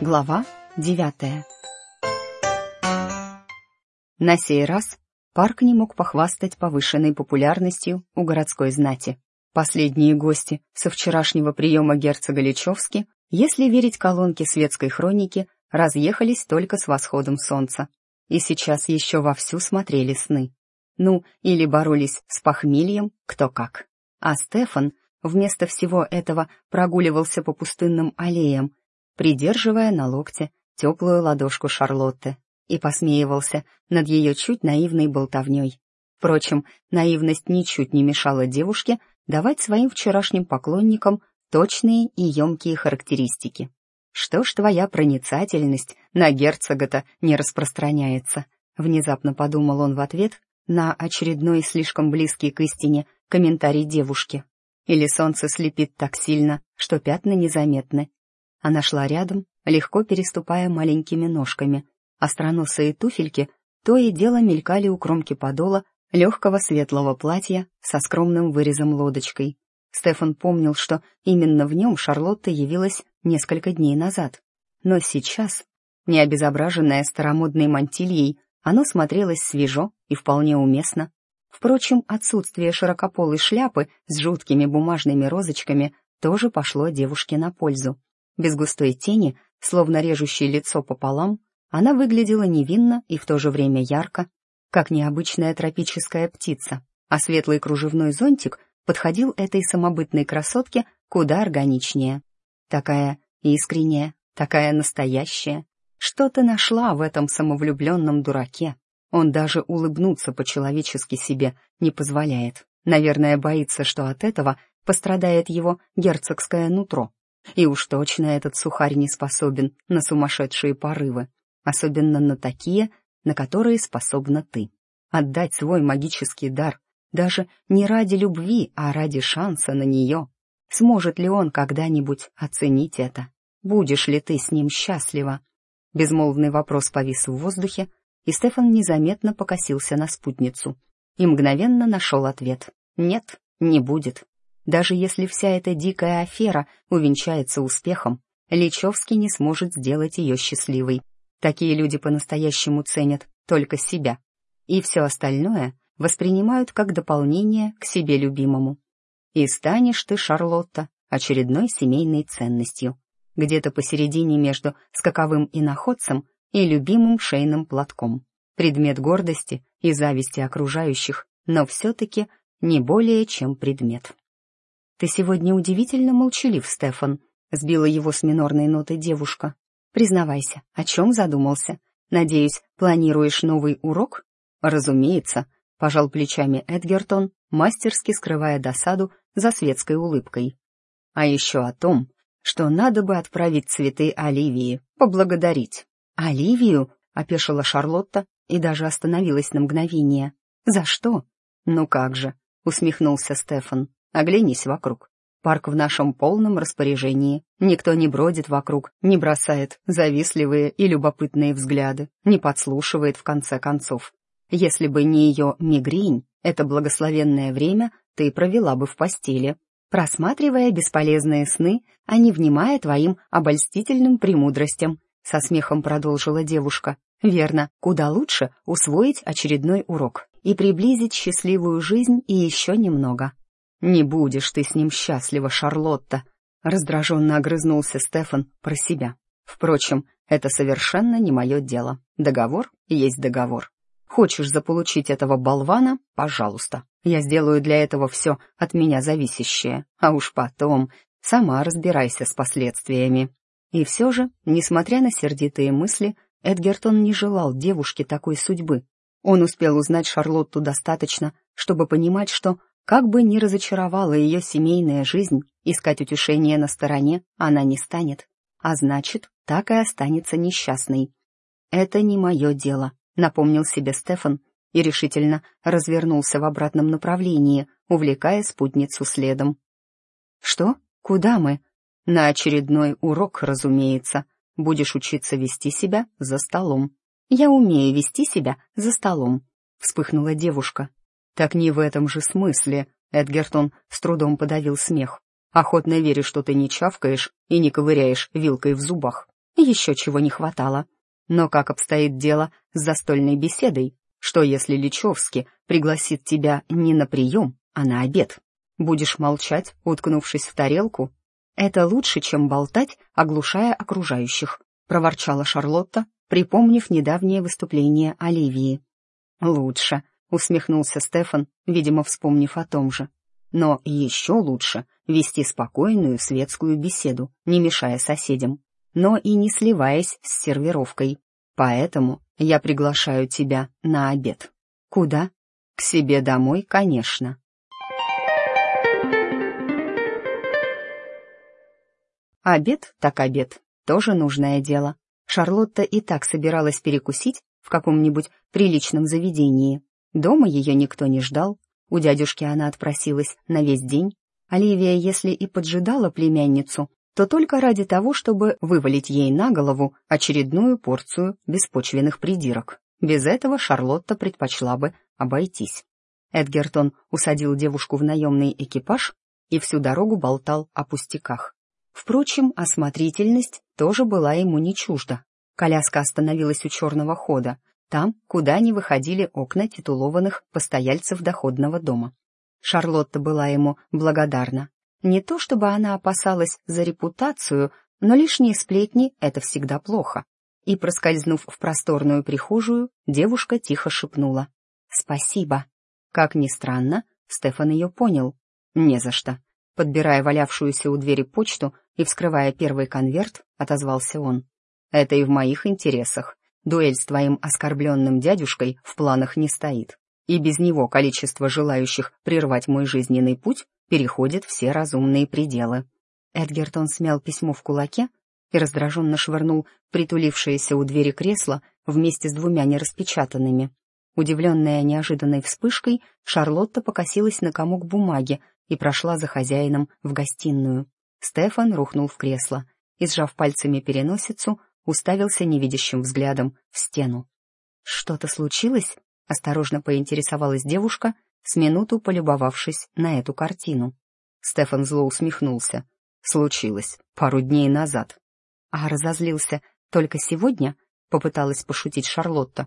Глава девятая На сей раз парк не мог похвастать повышенной популярностью у городской знати. Последние гости со вчерашнего приема герцога Личевски, если верить колонке светской хроники, разъехались только с восходом солнца. И сейчас еще вовсю смотрели сны. Ну, или боролись с похмельем, кто как. А Стефан вместо всего этого прогуливался по пустынным аллеям, придерживая на локте теплую ладошку Шарлотты, и посмеивался над ее чуть наивной болтовней. Впрочем, наивность ничуть не мешала девушке давать своим вчерашним поклонникам точные и емкие характеристики. «Что ж твоя проницательность на герцога-то не распространяется?» Внезапно подумал он в ответ на очередной слишком близкий к истине комментарий девушки. Или солнце слепит так сильно, что пятна незаметны, она шла рядом, легко переступая маленькими ножками. Остроносые туфельки то и дело мелькали у кромки подола легкого светлого платья со скромным вырезом лодочкой. Стефан помнил, что именно в нем Шарлотта явилась несколько дней назад. Но сейчас, не обезображенная старомодной мантильей, оно смотрелось свежо и вполне уместно. Впрочем, отсутствие широкополой шляпы с жуткими бумажными розочками тоже пошло девушке на пользу. Без густой тени, словно режущей лицо пополам, она выглядела невинно и в то же время ярко, как необычная тропическая птица, а светлый кружевной зонтик подходил этой самобытной красотке куда органичнее. Такая искренняя, такая настоящая. Что ты нашла в этом самовлюбленном дураке? Он даже улыбнуться по-человечески себе не позволяет. Наверное, боится, что от этого пострадает его герцогское нутро. И уж точно этот сухарь не способен на сумасшедшие порывы, особенно на такие, на которые способна ты. Отдать свой магический дар даже не ради любви, а ради шанса на нее. Сможет ли он когда-нибудь оценить это? Будешь ли ты с ним счастлива? Безмолвный вопрос повис в воздухе, и Стефан незаметно покосился на спутницу и мгновенно нашел ответ. Нет, не будет. Даже если вся эта дикая афера увенчается успехом, Личевский не сможет сделать ее счастливой. Такие люди по-настоящему ценят только себя. И все остальное воспринимают как дополнение к себе любимому. И станешь ты, Шарлотта, очередной семейной ценностью. Где-то посередине между скаковым иноходцем и любимым шейным платком. Предмет гордости и зависти окружающих, но все-таки не более чем предмет. «Ты сегодня удивительно молчалив, Стефан», — сбила его с минорной ноты девушка. «Признавайся, о чем задумался? Надеюсь, планируешь новый урок?» «Разумеется», — пожал плечами Эдгертон, мастерски скрывая досаду за светской улыбкой. «А еще о том, что надо бы отправить цветы Оливии, поблагодарить». «Оливию?» — опешила Шарлотта и даже остановилась на мгновение. «За что?» «Ну как же», — усмехнулся Стефан. Оглянись вокруг. Парк в нашем полном распоряжении. Никто не бродит вокруг, не бросает завистливые и любопытные взгляды, не подслушивает в конце концов. Если бы не ее мигрень, это благословенное время ты провела бы в постели, просматривая бесполезные сны, а не внимая твоим обольстительным премудростям, со смехом продолжила девушка. Верно, куда лучше усвоить очередной урок и приблизить счастливую жизнь и еще немного. «Не будешь ты с ним счастлива, Шарлотта!» Раздраженно огрызнулся Стефан про себя. «Впрочем, это совершенно не мое дело. Договор есть договор. Хочешь заполучить этого болвана? Пожалуйста. Я сделаю для этого все от меня зависящее. А уж потом сама разбирайся с последствиями». И все же, несмотря на сердитые мысли, Эдгертон не желал девушке такой судьбы. Он успел узнать Шарлотту достаточно, чтобы понимать, что как бы ни разочаровала ее семейная жизнь, искать утешение на стороне она не станет, а значит, так и останется несчастной. «Это не мое дело», — напомнил себе Стефан и решительно развернулся в обратном направлении, увлекая спутницу следом. «Что? Куда мы?» «На очередной урок, разумеется. Будешь учиться вести себя за столом». «Я умею вести себя за столом», — вспыхнула девушка, «Так не в этом же смысле», — Эдгертон с трудом подавил смех. «Охотно верю, что ты не чавкаешь и не ковыряешь вилкой в зубах. еще чего не хватало. Но как обстоит дело с застольной беседой? Что если Личевский пригласит тебя не на прием, а на обед? Будешь молчать, уткнувшись в тарелку? Это лучше, чем болтать, оглушая окружающих, проворчала Шарлотта, припомнив недавнее выступление Оливии. Лучше, усмехнулся Стефан, видимо, вспомнив о том же. Но еще лучше вести спокойную светскую беседу, не мешая соседям, но и не сливаясь с сервировкой. Поэтому я приглашаю тебя на обед. Куда? К себе домой, конечно. Обед так обед, тоже нужное дело. Шарлотта и так собиралась перекусить в каком-нибудь приличном заведении. Дома ее никто не ждал, у дядюшки она отпросилась на весь день. Оливия, если и поджидала племянницу, то только ради того, чтобы вывалить ей на голову очередную порцию беспочвенных придирок. Без этого Шарлотта предпочла бы обойтись. Эдгертон усадил девушку в наемный экипаж и всю дорогу болтал о пустяках. Впрочем, осмотрительность тоже была ему не чужда. Коляска остановилась у черного хода, там, куда не выходили окна титулованных постояльцев доходного дома. Шарлотта была ему благодарна. Не то чтобы она опасалась за репутацию, но лишние сплетни — это всегда плохо. И, проскользнув в просторную прихожую, девушка тихо шепнула. «Спасибо». Как ни странно, Стефан ее понял. «Не за что». Подбирая валявшуюся у двери почту и вскрывая первый конверт, отозвался он. «Это и в моих интересах. Дуэль с твоим оскорбленным дядюшкой в планах не стоит, и без него количество желающих прервать мой жизненный путь переходит все разумные пределы». Эдгертон смял письмо в кулаке и раздраженно швырнул притулившееся у двери кресло вместе с двумя нераспечатанными. Удивленная неожиданной вспышкой, Шарлотта покосилась на комок бумаги и прошла за хозяином в гостиную. Стефан рухнул в кресло и, сжав пальцами переносицу, уставился невидящим взглядом в стену. «Что-то случилось?» — осторожно поинтересовалась девушка, с минуту полюбовавшись на эту картину. Стефан зло усмехнулся. «Случилось. Пару дней назад». «А разозлился только сегодня?» — попыталась пошутить Шарлотта.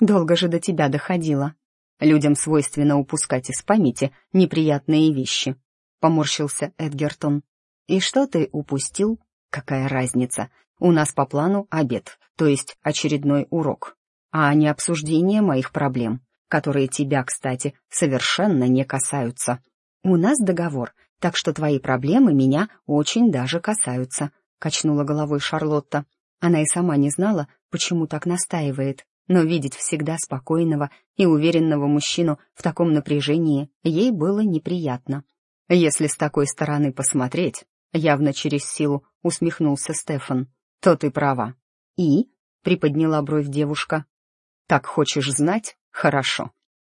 «Долго же до тебя доходило. Людям свойственно упускать из памяти неприятные вещи», — поморщился Эдгертон. «И что ты упустил? Какая разница? У нас по плану обед, то есть очередной урок, а не обсуждение моих проблем, которые тебя, кстати, совершенно не касаются. У нас договор, так что твои проблемы меня очень даже касаются», — качнула головой Шарлотта. Она и сама не знала, почему так настаивает, но видеть всегда спокойного и уверенного мужчину в таком напряжении ей было неприятно. Если с такой стороны посмотреть, явно через силу усмехнулся Стефан то ты права. И? Приподняла бровь девушка. Так хочешь знать? Хорошо.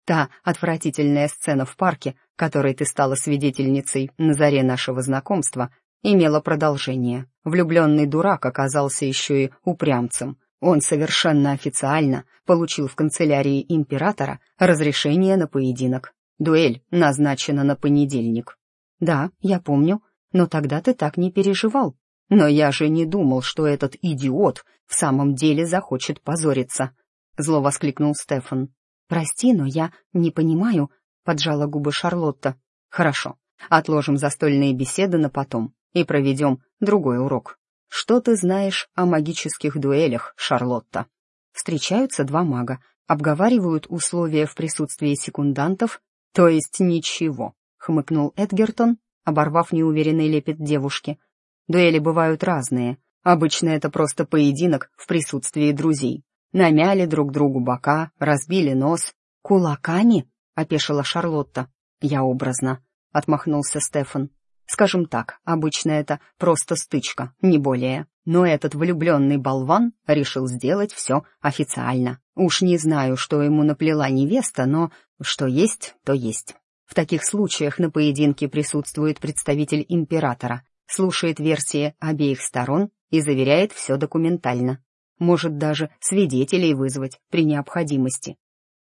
Та отвратительная сцена в парке, которой ты стала свидетельницей на заре нашего знакомства, имела продолжение. Влюбленный дурак оказался еще и упрямцем. Он совершенно официально получил в канцелярии императора разрешение на поединок. Дуэль назначена на понедельник. Да, я помню, но тогда ты так не переживал. Но я же не думал, что этот идиот в самом деле захочет позориться. Зло воскликнул Стефан. Прости, но я не понимаю, поджала губы Шарлотта. Хорошо, отложим застольные беседы на потом и проведем другой урок. Что ты знаешь о магических дуэлях, Шарлотта? Встречаются два мага, обговаривают условия в присутствии секундантов, то есть ничего, хмыкнул Эдгертон, оборвав неуверенный лепет девушки. Дуэли бывают разные. Обычно это просто поединок в присутствии друзей. Намяли друг другу бока, разбили нос. «Кулаками?» — опешила Шарлотта. «Я образно», — отмахнулся Стефан. «Скажем так, обычно это просто стычка, не более. Но этот влюбленный болван решил сделать все официально. Уж не знаю, что ему наплела невеста, но что есть, то есть. В таких случаях на поединке присутствует представитель императора, слушает версии обеих сторон и заверяет все документально. Может даже свидетелей вызвать при необходимости.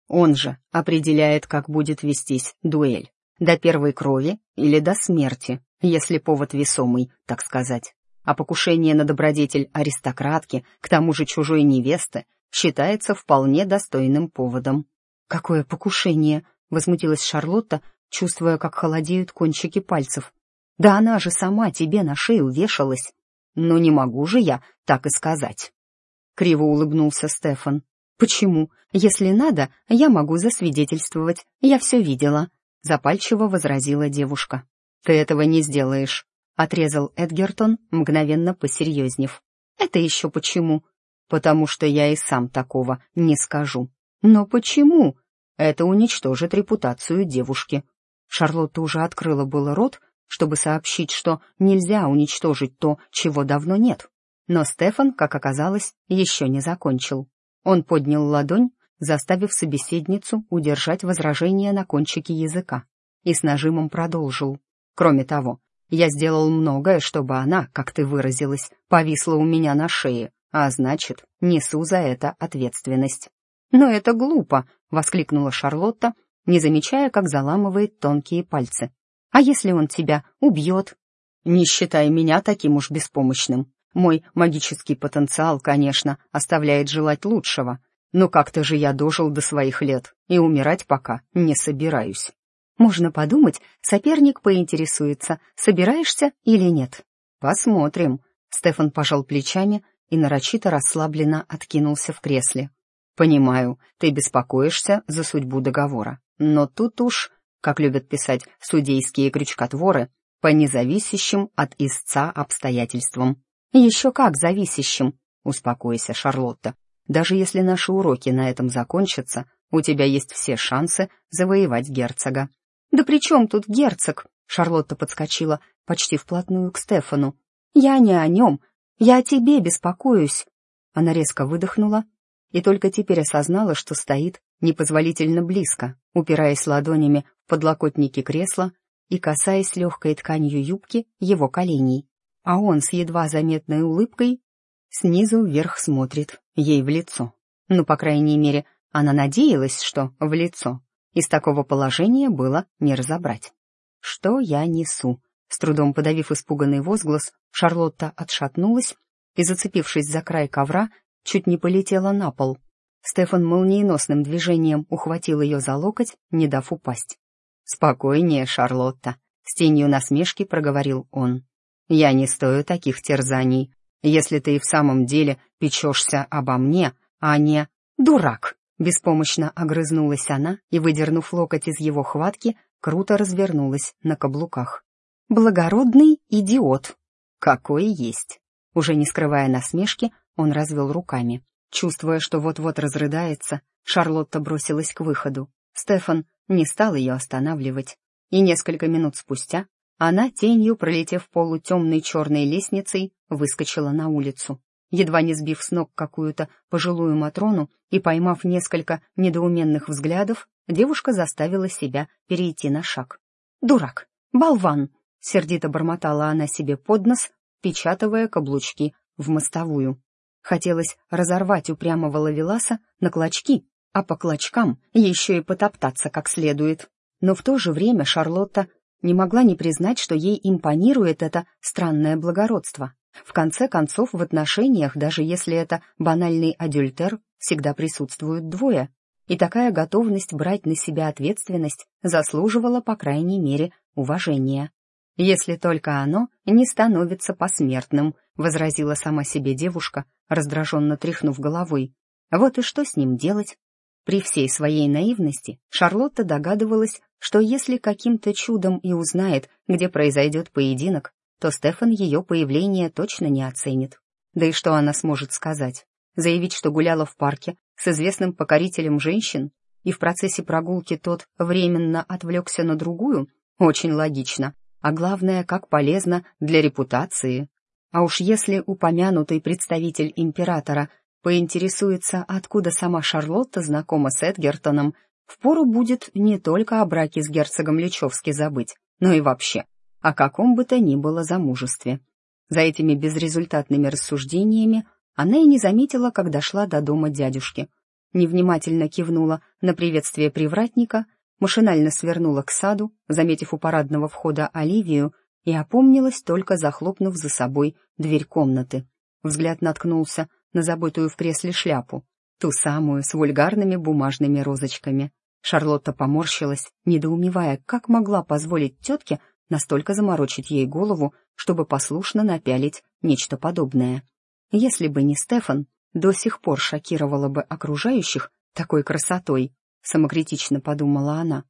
Он же определяет, как будет вестись дуэль. До первой крови или до смерти, если повод весомый, так сказать. а покушение на добродетель аристократки, к тому же чужой невесты, считается вполне достойным поводом. «Какое покушение?» — возмутилась Шарлотта, чувствуя, как холодеют кончики пальцев. «Да она же сама тебе на шею вешалась!» «Ну не могу же я так и сказать!» Криво улыбнулся Стефан. «Почему? Если надо, я могу засвидетельствовать. Я все видела», — запальчиво возразила девушка. «Ты этого не сделаешь», — отрезал Эдгертон, мгновенно посерьезнев. «Это еще почему?» «Потому что я и сам такого не скажу». «Но почему?» «Это уничтожит репутацию девушки». Шарлотта уже открыла было рот, чтобы сообщить, что нельзя уничтожить то, чего давно нет. Но Стефан, как оказалось, еще не закончил. Он поднял ладонь, заставив собеседницу удержать возражение на кончике языка, и с нажимом продолжил. Кроме того, я сделал многое, чтобы она, как ты выразилась, повисла у меня на шее, а значит, несу за это ответственность. «Но это глупо!» — воскликнула Шарлотта, не замечая, как заламывает тонкие пальцы. «А если он тебя убьет?» «Не считай меня таким уж беспомощным. Мой магический потенциал, конечно, оставляет желать лучшего, но как-то же я дожил до своих лет и умирать пока не собираюсь». Можно подумать, соперник поинтересуется, собираешься или нет. Посмотрим. Стефан пожал плечами и нарочито расслабленно откинулся в кресле. Понимаю, ты беспокоишься за судьбу договора, но тут уж, как любят писать судейские крючкотворы, по независящим от истца обстоятельствам. Еще как зависящим. Успокойся, Шарлотта. Даже если наши уроки на этом закончатся, у тебя есть все шансы завоевать герцога. «Да при чем тут герцог?» Шарлотта подскочила почти вплотную к Стефану. «Я не о нем. Я о тебе беспокоюсь». Она резко выдохнула и только теперь осознала, что стоит непозволительно близко, упираясь ладонями подлокотники кресла и касаясь легкой тканью юбки его коленей. А он с едва заметной улыбкой снизу вверх смотрит ей в лицо. Ну, по крайней мере, она надеялась, что в лицо. Из такого положения было не разобрать. «Что я несу?» С трудом подавив испуганный возглас, Шарлотта отшатнулась и, зацепившись за край ковра, чуть не полетела на пол. Стефан молниеносным движением ухватил ее за локоть, не дав упасть. «Спокойнее, Шарлотта», — с тенью насмешки проговорил он. «Я не стою таких терзаний. Если ты и в самом деле печешься обо мне, а не... Дурак!» Беспомощно огрызнулась она и, выдернув локоть из его хватки, круто развернулась на каблуках. «Благородный идиот!» «Какой есть!» Уже не скрывая насмешки, он развел руками. Чувствуя, что вот-вот разрыдается, Шарлотта бросилась к выходу. Стефан не стал ее останавливать, и несколько минут спустя она, тенью пролетев полутемной черной лестницей, выскочила на улицу едва не сбив с ног какую-то пожилую Матрону и поймав несколько недоуменных взглядов, девушка заставила себя перейти на шаг. «Дурак! Болван!» — сердито бормотала она себе под нос, печатывая каблучки в мостовую. Хотелось разорвать упрямого лавеласа на клочки, а по клочкам еще и потоптаться как следует. Но в то же время Шарлотта не могла не признать, что ей импонирует это странное благородство. В конце концов, в отношениях, даже если это банальный адюльтер, всегда присутствуют двое, и такая готовность брать на себя ответственность заслуживала, по крайней мере, уважения. «Если только оно не становится посмертным», — возразила сама себе девушка, раздраженно тряхнув головой. «Вот и что с ним делать?» При всей своей наивности Шарлотта догадывалась, что если каким-то чудом и узнает, где произойдет поединок, то Стефан ее появление точно не оценит. Да и что она сможет сказать? Заявить, что гуляла в парке с известным покорителем женщин, и в процессе прогулки тот временно отвлекся на другую? Очень логично. А главное, как полезно для репутации. А уж если упомянутый представитель императора поинтересуется, откуда сама Шарлотта знакома с Эдгертоном, впору будет не только о браке с герцогом Личевски забыть, но и вообще о каком бы то ни было замужестве. За этими безрезультатными рассуждениями она и не заметила, как дошла до дома дядюшки. Невнимательно кивнула на приветствие привратника, машинально свернула к саду, заметив у парадного входа Оливию, и опомнилась, только захлопнув за собой дверь комнаты. Взгляд наткнулся на забытую в кресле шляпу, ту самую с вульгарными бумажными розочками. Шарлотта поморщилась, недоумевая, как могла позволить тетке настолько заморочить ей голову, чтобы послушно напялить нечто подобное. Если бы не Стефан, до сих пор шокировала бы окружающих такой красотой, самокритично подумала она.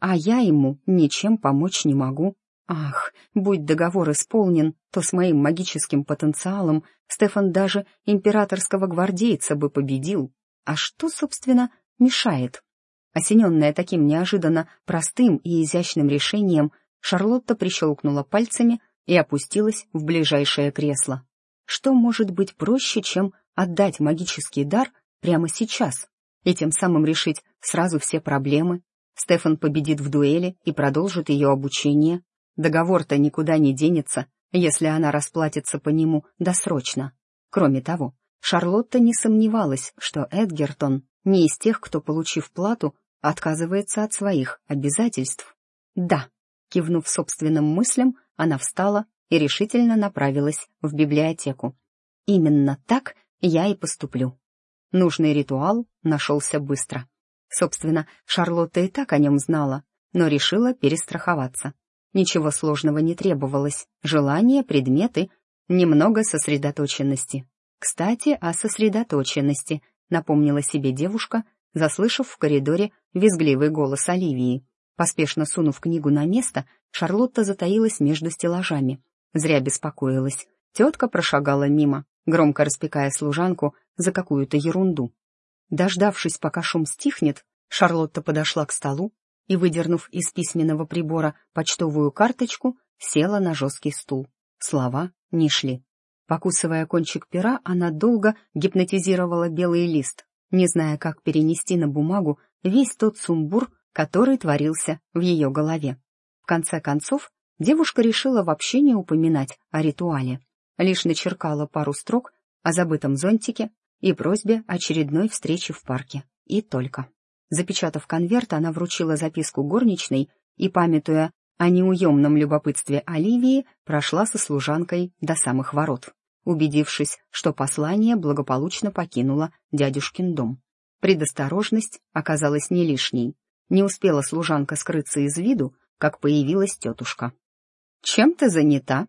А я ему ничем помочь не могу. Ах, будь договор исполнен, то с моим магическим потенциалом Стефан даже императорского гвардейца бы победил. А что, собственно, мешает? Осененная таким неожиданно простым и изящным решением, Шарлотта прищелкнула пальцами и опустилась в ближайшее кресло. Что может быть проще, чем отдать магический дар прямо сейчас и тем самым решить сразу все проблемы? Стефан победит в дуэли и продолжит ее обучение. Договор-то никуда не денется, если она расплатится по нему досрочно. Кроме того, Шарлотта не сомневалась, что Эдгертон не из тех, кто, получив плату, отказывается от своих обязательств. Да, кивнув собственным мыслям, она встала и решительно направилась в библиотеку. Именно так я и поступлю. Нужный ритуал нашелся быстро. Собственно, Шарлотта и так о нем знала, но решила перестраховаться. Ничего сложного не требовалось. Желания, предметы, немного сосредоточенности. Кстати, о сосредоточенности, напомнила себе девушка, заслышав в коридоре визгливый голос Оливии. Поспешно сунув книгу на место, Шарлотта затаилась между стеллажами. Зря беспокоилась. Тетка прошагала мимо, громко распекая служанку за какую-то ерунду. Дождавшись, пока шум стихнет, Шарлотта подошла к столу и, выдернув из письменного прибора почтовую карточку, села на жесткий стул. Слова не шли. Покусывая кончик пера, она долго гипнотизировала белый лист, не зная, как перенести на бумагу весь тот сумбур, который творился в ее голове. В конце концов, девушка решила вообще не упоминать о ритуале, лишь начеркала пару строк о забытом зонтике и просьбе очередной встречи в парке. И только. Запечатав конверт, она вручила записку горничной и, памятуя о неуемном любопытстве Оливии, прошла со служанкой до самых ворот, убедившись, что послание благополучно покинуло дядюшкин дом. Предосторожность оказалась не лишней. Не успела служанка скрыться из виду, как появилась тетушка. «Чем ты занята?»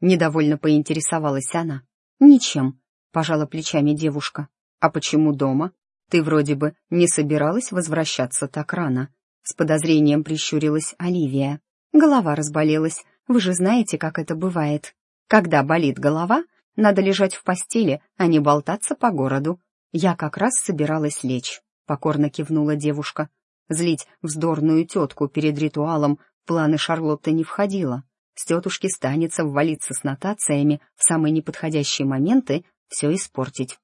Недовольно поинтересовалась она. «Ничем», — пожала плечами девушка. «А почему дома? Ты вроде бы не собиралась возвращаться так рано». С подозрением прищурилась Оливия. Голова разболелась. Вы же знаете, как это бывает. Когда болит голова, надо лежать в постели, а не болтаться по городу. Я как раз собиралась лечь, покорно кивнула девушка. Злить вздорную тетку перед ритуалом в планы Шарлотты не входило. С тетушки станется ввалиться с нотациями в самые неподходящие моменты, все испортить.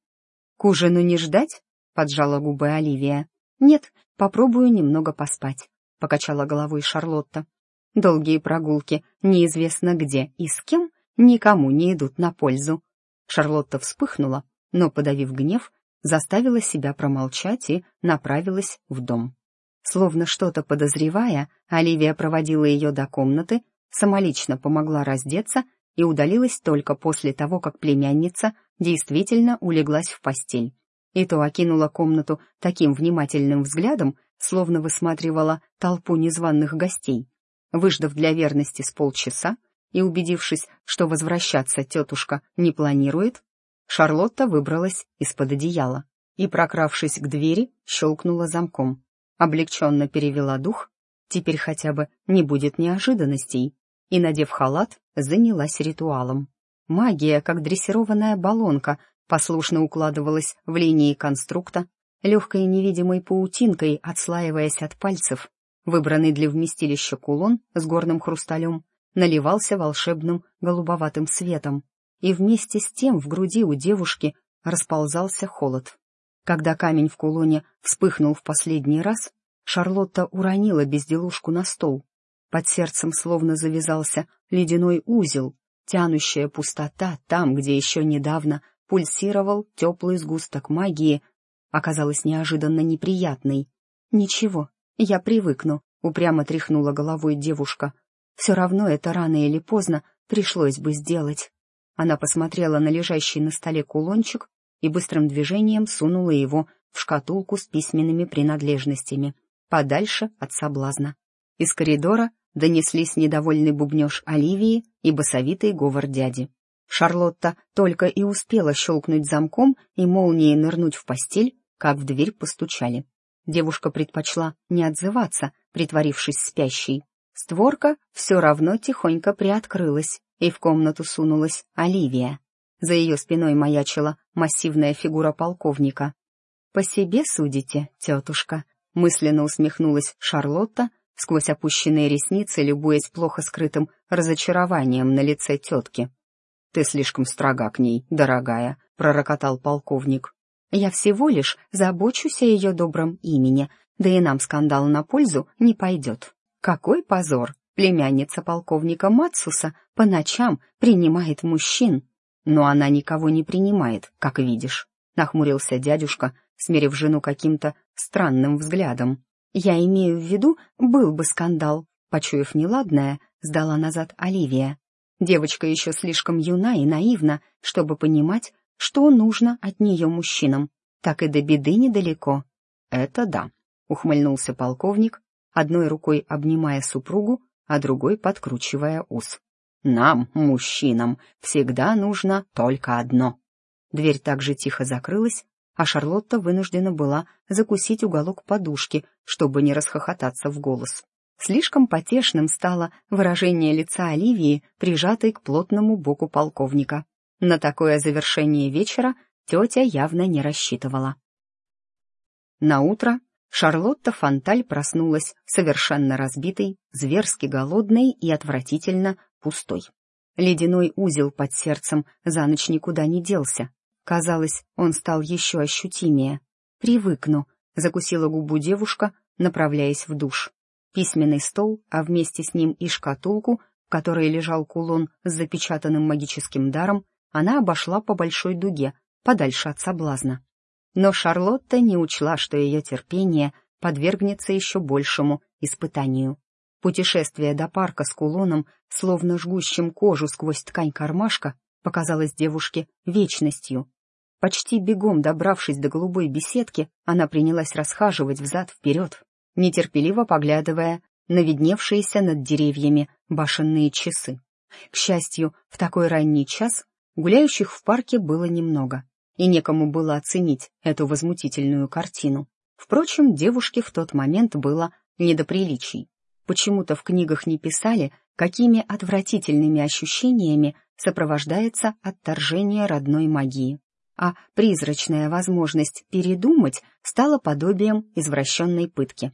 «К ужину не ждать?» — поджала губы Оливия. «Нет, попробую немного поспать», — покачала головой Шарлотта. «Долгие прогулки, неизвестно где и с кем, никому не идут на пользу». Шарлотта вспыхнула, но, подавив гнев, заставила себя промолчать и направилась в дом. Словно что-то подозревая, Оливия проводила ее до комнаты, самолично помогла раздеться и удалилась только после того, как племянница действительно улеглась в постель. И то окинула комнату таким внимательным взглядом, словно высматривала толпу незваных гостей. Выждав для верности с полчаса и убедившись, что возвращаться тетушка не планирует, Шарлотта выбралась из-под одеяла и, прокравшись к двери, щелкнула замком облегченно перевела дух, теперь хотя бы не будет неожиданностей, и, надев халат, занялась ритуалом. Магия, как дрессированная баллонка, послушно укладывалась в линии конструкта, легкой невидимой паутинкой отслаиваясь от пальцев. Выбранный для вместилища кулон с горным хрусталем наливался волшебным голубоватым светом, и вместе с тем в груди у девушки расползался холод. Когда камень в кулоне вспыхнул в последний раз, Шарлотта уронила безделушку на стол. Под сердцем словно завязался ледяной узел, тянущая пустота там, где еще недавно пульсировал теплый сгусток магии, оказалась неожиданно неприятной. «Ничего, я привыкну», — упрямо тряхнула головой девушка. все равно это рано или поздно пришлось бы сделать. Она посмотрела на лежащий на столе кулончик и быстрым движением сунула его в шкатулку с письменными принадлежностями, подальше от соблазна. Из коридора донеслись недовольный бубнеж Оливии и басовитый говор дяди. Шарлотта только и успела щелкнуть замком и молнией нырнуть в постель, как в дверь постучали. Девушка предпочла не отзываться, притворившись спящей. Створка все равно тихонько приоткрылась, и в комнату сунулась Оливия. За ее спиной маячила массивная фигура полковника. «По себе судите, тетушка», — мысленно усмехнулась Шарлотта, сквозь опущенные ресницы, любуясь плохо скрытым разочарованием на лице тетки. «Ты слишком строга к ней, дорогая», — пророкотал полковник. «Я всего лишь забочусь о ее добром имени, да и нам скандал на пользу не пойдет. Какой позор! Племянница полковника Мацуса по ночам принимает мужчин. Но она никого не принимает, как видишь», — нахмурился дядюшка, смерив жену каким-то странным взглядом. «Я имею в виду, был бы скандал», — почуяв неладное, сдала назад Оливия. Девочка еще слишком юна и наивна, чтобы понимать, что нужно от нее мужчинам. Так и до беды недалеко. «Это да», — ухмыльнулся полковник, одной рукой обнимая супругу, а другой подкручивая ус. «Нам, мужчинам, всегда нужно только одно». Дверь также тихо закрылась, а Шарлотта вынуждена была закусить уголок подушки, чтобы не расхохотаться в голос. Слишком потешным стало выражение лица Оливии, прижатой к плотному боку полковника. На такое завершение вечера тетя явно не рассчитывала. На утро Шарлотта Фонталь проснулась совершенно разбитой, зверски голодной и отвратительно пустой. Ледяной узел под сердцем за ночь никуда не делся, Казалось, он стал еще ощутимее. «Привыкну», — закусила губу девушка, направляясь в душ. Письменный стол, а вместе с ним и шкатулку, в которой лежал кулон с запечатанным магическим даром, она обошла по большой дуге, подальше от соблазна. Но Шарлотта не учла, что ее терпение подвергнется еще большему испытанию. Путешествие до парка с кулоном, словно жгущим кожу сквозь ткань кармашка, показалось девушке вечностью. Почти бегом добравшись до голубой беседки, она принялась расхаживать взад-вперед, нетерпеливо поглядывая на видневшиеся над деревьями башенные часы. К счастью, в такой ранний час гуляющих в парке было немного, и некому было оценить эту возмутительную картину. Впрочем, девушке в тот момент было не до приличий. Почему-то в книгах не писали, какими отвратительными ощущениями сопровождается отторжение родной магии. А призрачная возможность передумать стала подобием извращенной пытки.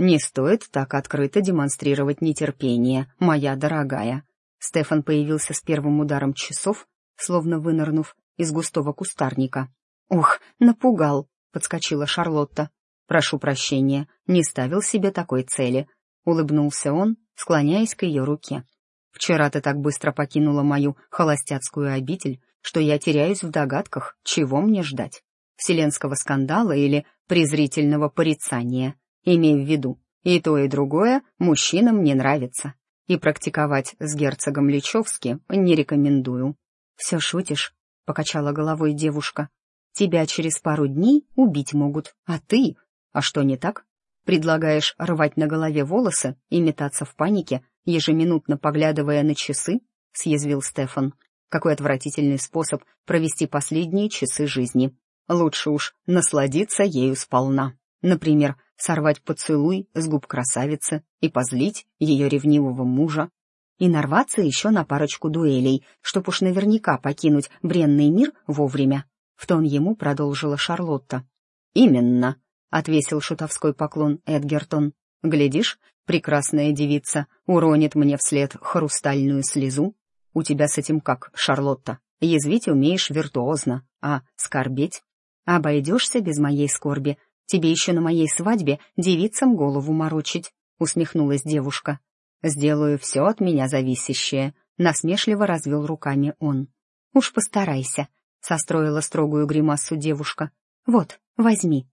«Не стоит так открыто демонстрировать нетерпение, моя дорогая». Стефан появился с первым ударом часов, словно вынырнув из густого кустарника. «Ух, напугал!» — подскочила Шарлотта. «Прошу прощения, не ставил себе такой цели», — улыбнулся он, склоняясь к ее руке. Вчера ты так быстро покинула мою холостяцкую обитель, что я теряюсь в догадках, чего мне ждать. Вселенского скандала или презрительного порицания. Имею в виду, и то, и другое мужчинам не нравится. И практиковать с герцогом Личевски не рекомендую. «Все шутишь?» — покачала головой девушка. «Тебя через пару дней убить могут, а ты... А что не так? Предлагаешь рвать на голове волосы и метаться в панике, ежеминутно поглядывая на часы, съязвил Стефан. Какой отвратительный способ провести последние часы жизни. Лучше уж насладиться ею сполна. Например, сорвать поцелуй с губ красавицы и позлить ее ревнивого мужа. И нарваться еще на парочку дуэлей, чтоб уж наверняка покинуть бренный мир вовремя. В тон ему продолжила Шарлотта. «Именно», — отвесил шутовской поклон Эдгертон. «Глядишь, прекрасная девица уронит мне вслед хрустальную слезу. У тебя с этим как, Шарлотта? Язвить умеешь виртуозно, а скорбеть? Обойдешься без моей скорби. Тебе еще на моей свадьбе девицам голову морочить», — усмехнулась девушка. «Сделаю все от меня зависящее», — насмешливо развел руками он. «Уж постарайся», — состроила строгую гримасу девушка. «Вот, возьми».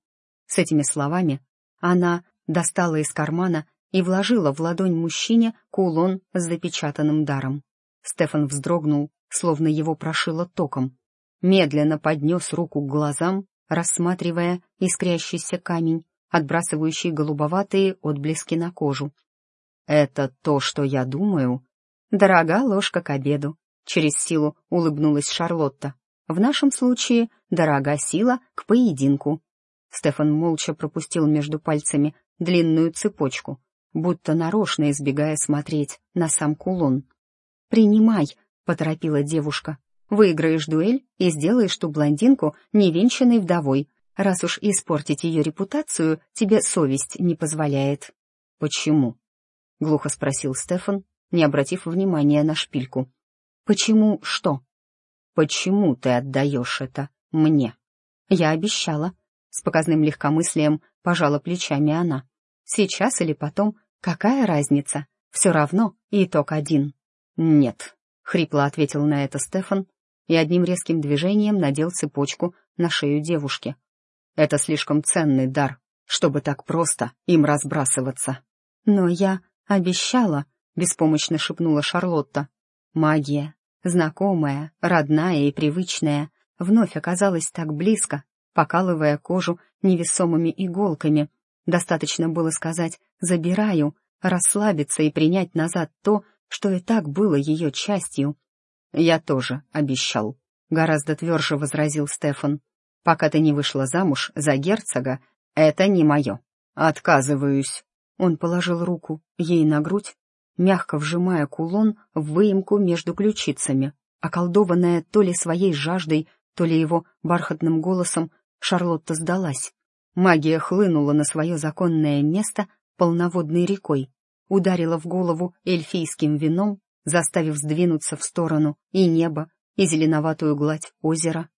С этими словами она достала из кармана и вложила в ладонь мужчине кулон с запечатанным даром. Стефан вздрогнул, словно его прошило током. Медленно поднес руку к глазам, рассматривая искрящийся камень, отбрасывающий голубоватые отблески на кожу. «Это то, что я думаю?» «Дорога ложка к обеду», — через силу улыбнулась Шарлотта. «В нашем случае дорога сила к поединку». Стефан молча пропустил между пальцами длинную цепочку, будто нарочно избегая смотреть на сам кулон. «Принимай», — поторопила девушка. «Выиграешь дуэль и сделаешь ту блондинку невенчанной вдовой, раз уж испортить ее репутацию тебе совесть не позволяет». «Почему?» — глухо спросил Стефан, не обратив внимания на шпильку. «Почему что?» «Почему ты отдаешь это мне?» «Я обещала». С показным легкомыслием пожала плечами она. «Сейчас или потом, какая разница? Все равно итог один». «Нет», — хрипло ответил на это Стефан и одним резким движением надел цепочку на шею девушки. «Это слишком ценный дар, чтобы так просто им разбрасываться». «Но я обещала», — беспомощно шепнула Шарлотта. «Магия, знакомая, родная и привычная, вновь оказалась так близко, покалывая кожу невесомыми иголками. Достаточно было сказать «забираю», расслабиться и принять назад то, что и так было ее частью. «Я тоже обещал», — гораздо тверже возразил Стефан. «Пока ты не вышла замуж за герцога, это не мое. Отказываюсь». Он положил руку ей на грудь, мягко вжимая кулон в выемку между ключицами, околдованная то ли своей жаждой, то ли его бархатным голосом, Шарлотта сдалась. Магия хлынула на свое законное место полноводной рекой, ударила в голову эльфийским вином, заставив сдвинуться в сторону и небо, и зеленоватую гладь озера.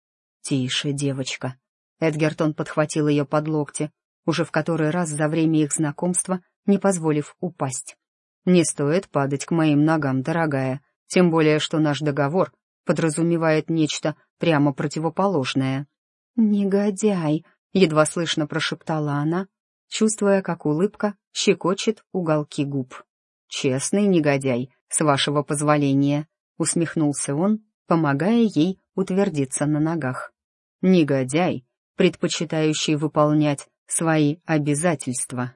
«Тише, девочка!» Эдгертон подхватил ее под локти, уже в который раз за время их знакомства, не позволив упасть. «Не стоит падать к моим ногам, дорогая, тем более, что наш договор подразумевает нечто прямо противоположное». «Негодяй!» — едва слышно прошептала она, чувствуя, как улыбка щекочет уголки губ. «Честный негодяй, с вашего позволения», — усмехнулся он, помогая ей утвердиться на ногах. «Негодяй, предпочитающий выполнять свои обязательства».